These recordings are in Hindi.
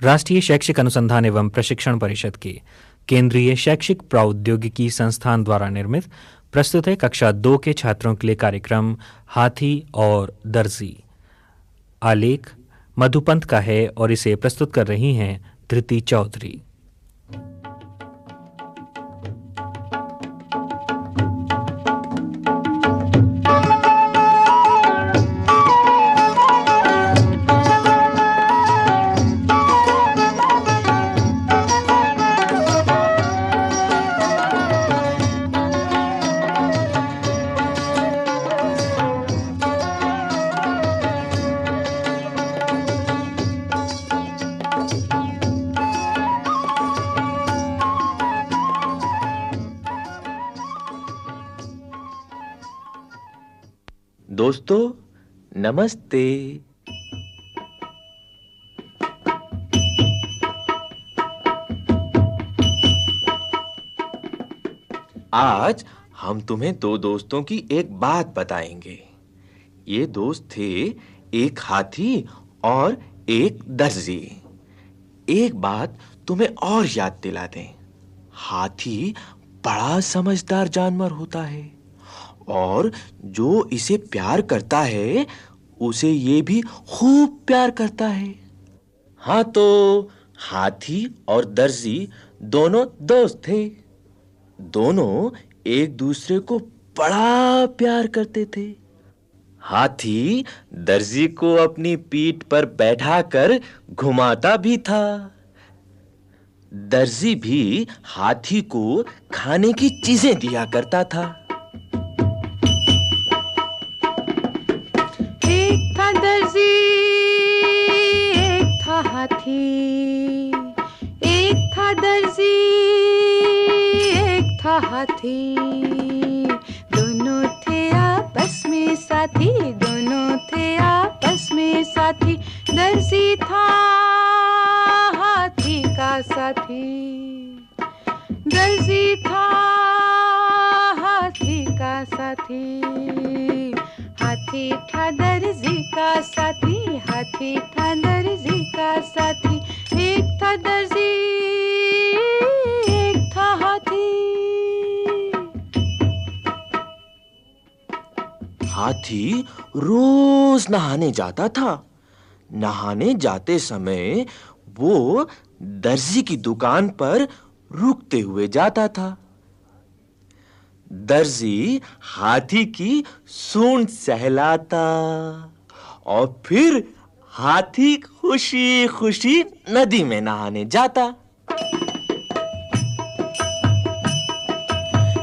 राष्ट्रीय शैक्षिक अनुसंधान एवं प्रशिक्षण परिषद के केंद्रीय शैक्षिक प्रौद्योगिकी संस्थान द्वारा निर्मित प्रस्तुत है कक्षा दो के छात्रों के लिए कार्यक्रम हाथी और दर्जी। आलेख मधुपंत का है और इसे प्रस्तुत कर रही हैं धृति चौधरी। दोस्तों, नमस्ते। आज हम तुम्हें दो दोस्तों की एक बात बताएँगे। ये दोस्त थे एक हाथी और एक दर्जी। एक बात तुम्हें और याद दिला दें, हाथी बड़ा समझदार जानवर होता है। और जो इसे प्यार करता है, उसे ये भी खूब प्यार करता है। हाँ तो हाथी और दर्जी दोनों दोस्त थे। दोनों एक दूसरे को बड़ा प्यार करते थे। हाथी दर्जी को अपनी पीठ पर बैठाकर घुमाता भी था। दर्जी भी हाथी को खाने की चीज़ें दिया करता था। हाथी एक था दर्जी, एक था हाथी। दोनों थे आपस में साथी, दोनों थे आपस में साथी। दर्जी था, हाथी का साथी। दर्जी था था दर्जी का साथी, हाथी था दर्जी का साथी। एक था दर्जी, एक था हाथी। हाथी रोज नहाने जाता था। नहाने जाते समय वो दर्जी की दुकान पर रुकते हुए जाता था। दर्जी हाथी की सूंड सहलाता और फिर हाथी खुशी खुशी नदी में नहाने जाता।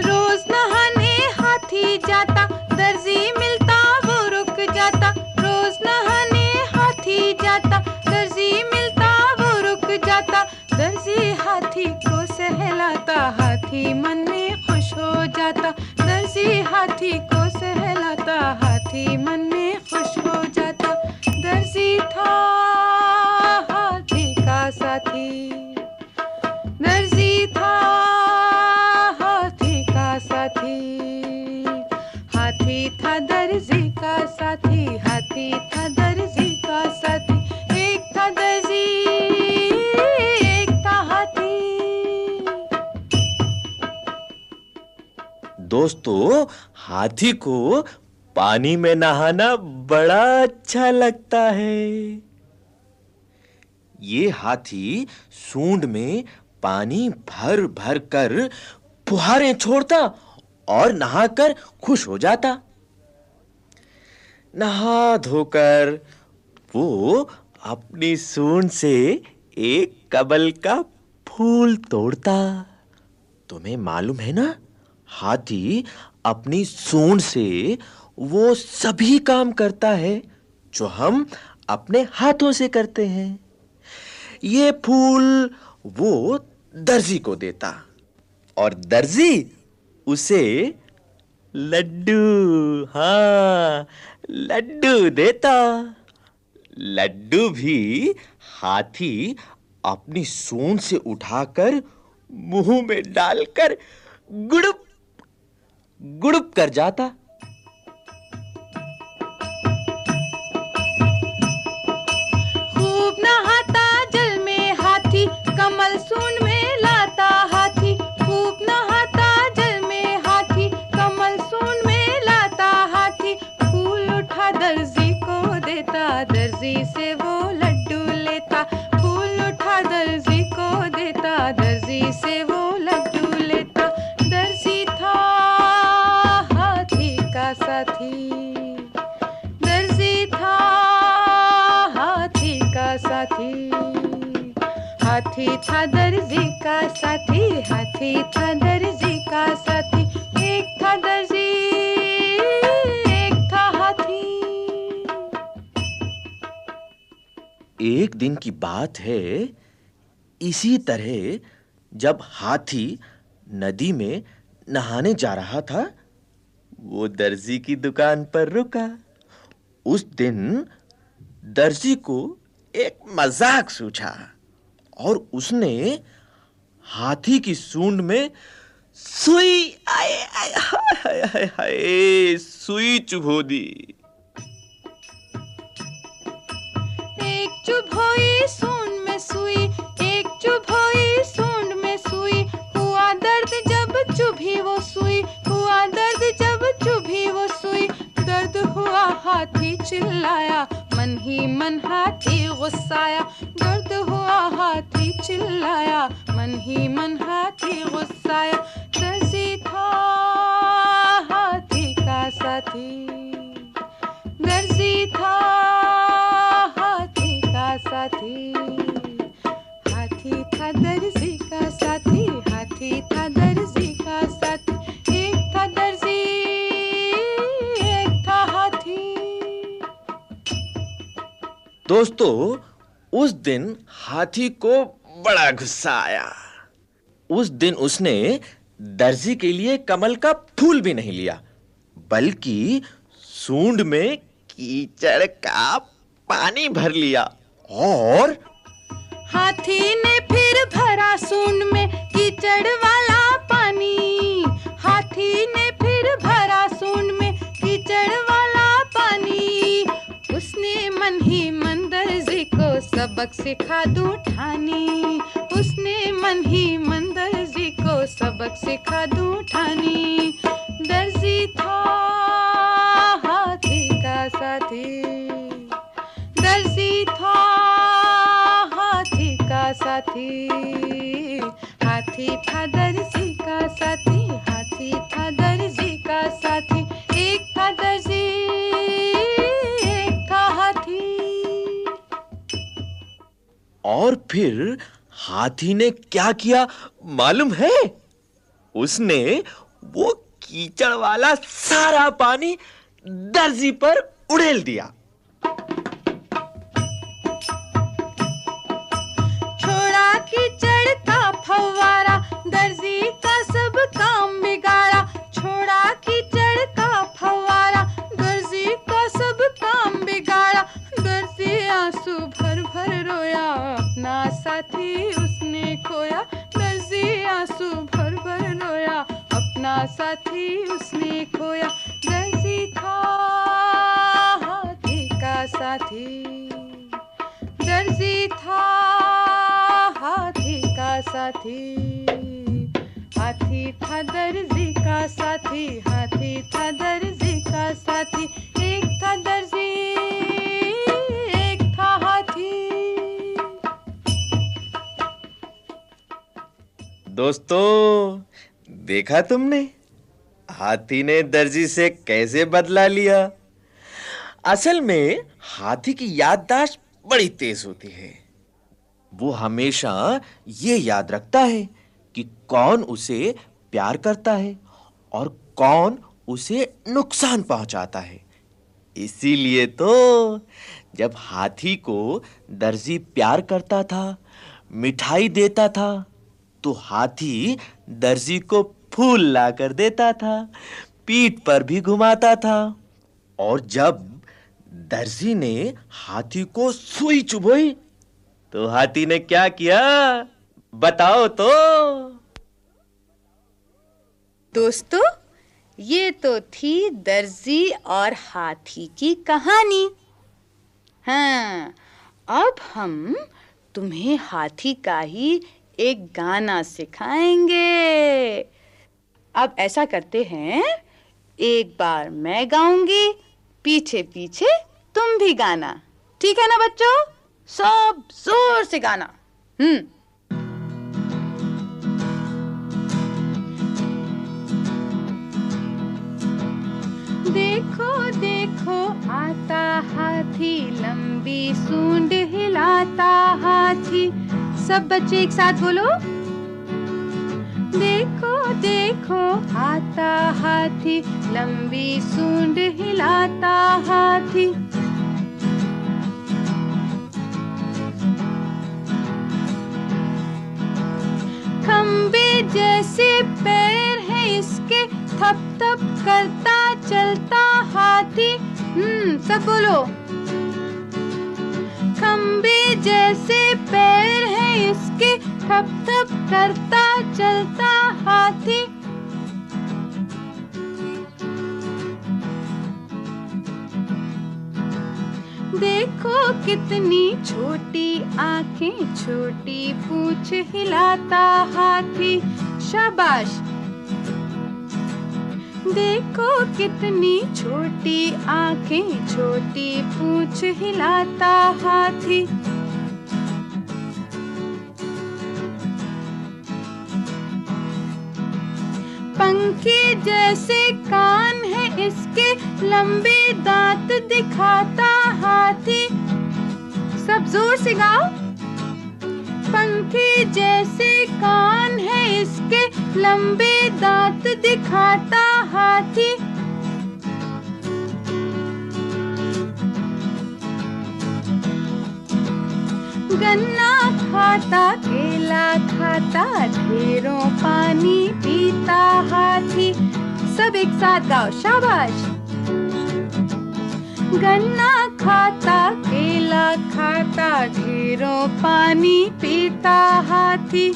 रोज नहाने हाथी जाता, दर्जी मिलता, वो रुक जाता। रोज नहाने हाथी जाता, दर्जी मिलता, वो रुक जाता। दर्जी हाथी को सहलाता, हाथी मन में जाता दर्जी हाथी को सहलाता। दोस्तों, हाथी को पानी में नहाना बड़ा अच्छा लगता है। ये हाथी सूंड में पानी भर भर कर फुहारें छोड़ता और नहाकर खुश हो जाता। नहा धोकर वो अपनी सूंड से एक कबल का फूल तोड़ता। तुम्हें मालूम है ना? हाथी अपनी सूंड से वो सभी काम करता है जो हम अपने हाथों से करते हैं। ये फूल वो दर्जी को देता और दर्जी उसे लड्डू हाँ लड्डू देता। लड्डू भी हाथी अपनी सूंड से उठाकर मुँह में डालकर गुड़ुप गुड़ुप कर जाता। हाथी था दर्जी का साथी, हाथी था दर्जी का साथी। एक था दर्जी, एक था हाथी। एक दिन की बात है, इसी तरह जब हाथी नदी में नहाने जा रहा था, वो दर्जी की दुकान पर रुका। उस दिन दर्जी को एक मज़ाक सूझा। और उसने हाथी की सूंड में सुई, आए आए हाय हाय हाय सुई चुभो दी। एक चुभोई सूंड में सुई, एक चुभोई सूंड में सुई। हुआ दर्द जब चुभी वो सुई, हुआ दर्द जब चुभी वो सुई। दर्द हुआ हाथी चिल्लाया ही मन हाथी गुस्साया, दर्द हुआ हाथी चिल्लाया। मन ही मन हाथी गुस्साया दर्जी था हाथी का साथी। दोस्तों, उस दिन हाथी को बड़ा गुस्सा आया। उस दिन उसने दर्जी के लिए कमल का फूल भी नहीं लिया, बल्कि सूंड में कीचड़ का पानी भर लिया और हाथी ने फिर भरा सूंड में कीचड़ सबक सिखा दूँ ठानी। उसने मन ही मन दर्जी को सबक सिखा दूँ ठानी। दर्जी था हाथी का साथी। दर्जी था हाथी का साथी। हाथी था दर्जी का साथी। और फिर हाथी ने क्या किया मालूम है? उसने वो कीचड़ वाला सारा पानी दर्जी पर उड़ेल दिया। साथी, हाथी था दर्जी का साथी, हाथी था दर्जी का साथी, एक था दर्जी, एक था हाथी। दोस्तों, देखा तुमने? हाथी ने दर्जी से कैसे बदला लिया? असल में हाथी की याददाश्त बड़ी तेज होती है। वो हमेशा ये याद रखता है कि कौन उसे प्यार करता है और कौन उसे नुकसान पहुंचाता है। इसीलिए तो जब हाथी को दर्जी प्यार करता था, मिठाई देता था तो हाथी दर्जी को फूल ला कर देता था, पीठ पर भी घुमाता था। और जब दर्जी ने हाथी को सुई चुभोई तो हाथी ने क्या किया? बताओ तो। दोस्तों, ये तो थी दर्जी और हाथी की कहानी। हाँ अब हम तुम्हें हाथी का ही एक गाना सिखाएँगे। अब ऐसा करते हैं, एक बार मैं गाऊँगी पीछे पीछे तुम भी गाना। ठीक है ना बच्चों? सब ज़ोर से गाना। हम्म। देखो देखो, आता हाथी, लंबी सूंड हिलाता हाथी। सब बच्चे एक साथ बोलो। देखो देखो, आता हाथी, लंबी सूंड हिलाता हाथी। जैसे पैर है इसके, थप थप करता चलता हाथी। हम्म सब बोलो। खम्बे जैसे पैर है इसके, थप थप करता चलता हाथी। देखो कितनी छोटी आँखें, छोटी पूछ हिलाता हाथी। शाबाश। देखो कितनी छोटी आँखें, छोटी पूछ हिलाता हाथी। पंखे जैसे कान है, इसके लंबे दांत दिखाता हाथी सब ज़ोर से गाओ। पंखे जैसे कान है इसके, लंबे दांत दिखाता हाथी। गन्ना खाता, केला खाता, ढेरों पानी पीता हाथी। सब एक साथ गाओ, शाबाश। गन्ना खाता, केला खाता, ढेरों पानी पीता हाथी।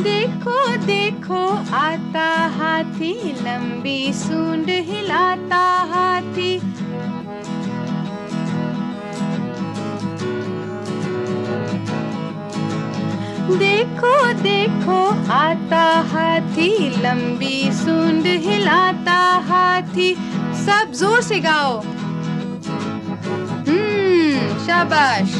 देखो देखो, आता हाथी, लंबी सूंड हिलाता हाथी। देखो देखो, आता हाथी, लंबी सूंड हिलाता हाथी। सब ज़ोर से गाओ। हम्म शाबाश।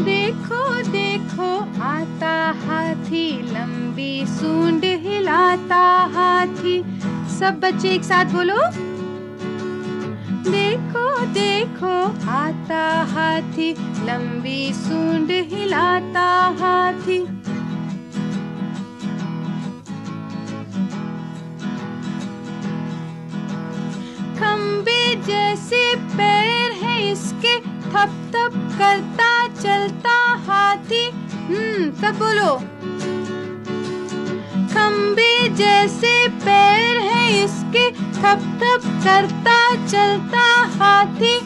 देखो देखो, आता हाथी, लंबी सूंड हिलाता हाथी। सब बच्चे एक साथ बोलो। देखो देखो, आता हाथी, लंबी सूंड हिलाता हाथी। खम्बे जैसे पैर है इसके, थप थप करता चलता हाथी। हम्म सब बोलो। खम्बे जैसे पैर है इसके थप थप करता चलता हाथी।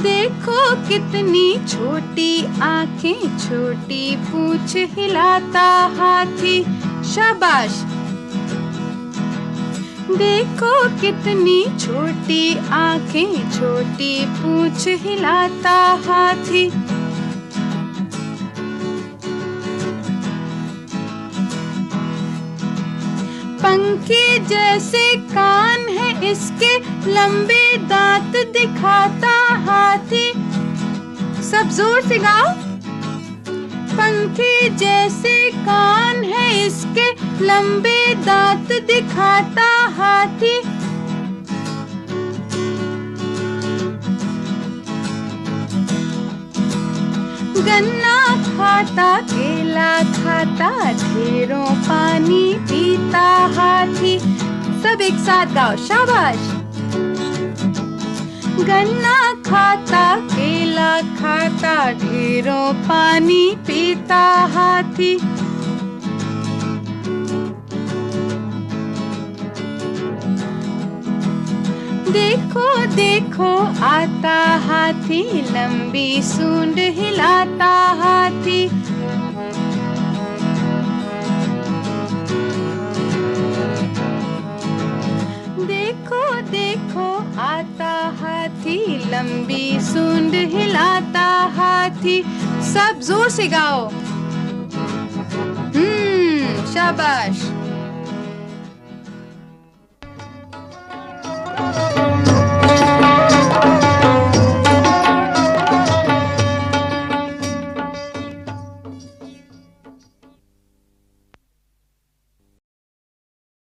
देखो कितनी छोटी आँखें, छोटी पूछ हिलाता हाथी। शाबाश। देखो कितनी छोटी आँखें, छोटी पूछ हिलाता हाथी। पंखे जैसे कान है, इसके लंबे दांत दिखाता हाथी। सब ज़ोर से गाओ। पंखे जैसे कान है, इसके लंबे दांत दिखाता हाथी। गन्ना खाता केला खाता ढेरों पानी पीता हाथी। सब एक साथ गाओ, शाबाश। गन्ना खाता, केला खाता ढेरों पानी पीता हाथी। देखो देखो, आता हाथी, लंबी सूंड हिलाता हाथी। लंबी सूंड हिलाता हाथी सब ज़ोर से गाओ। हम्म शाबाश।